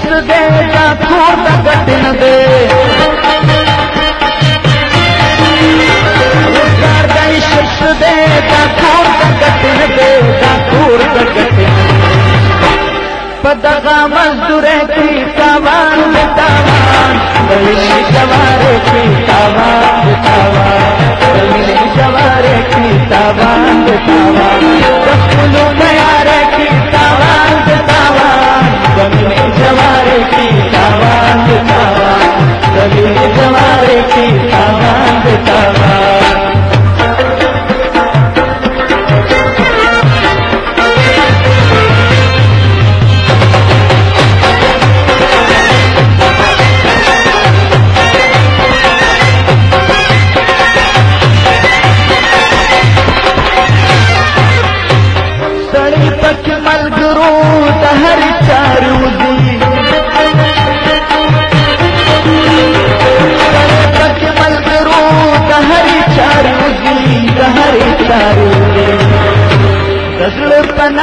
ಕಿಸ್ನ they ಕೂತ ಕಟ್ಟಿನ they ಶಿಸ್ನ they ಕೂತ ಕಟ್ಟಿನ ದೇ ಕೂತ ಕಟ್ಟಿನ ಪದಗ ಮಸ್ದುರೆ ಪೀತಾವಾನ್ ಪೀತಾವಾನ್ ಬಲಿನಿ ಸವಾರೆ ಪೀತಾವಾನ್ ಪೀತಾವಾನ್ ಬಲಿನಿ ಸವಾರೆ ಪೀತಾವಾನ್ ಪೀತಾವಾನ್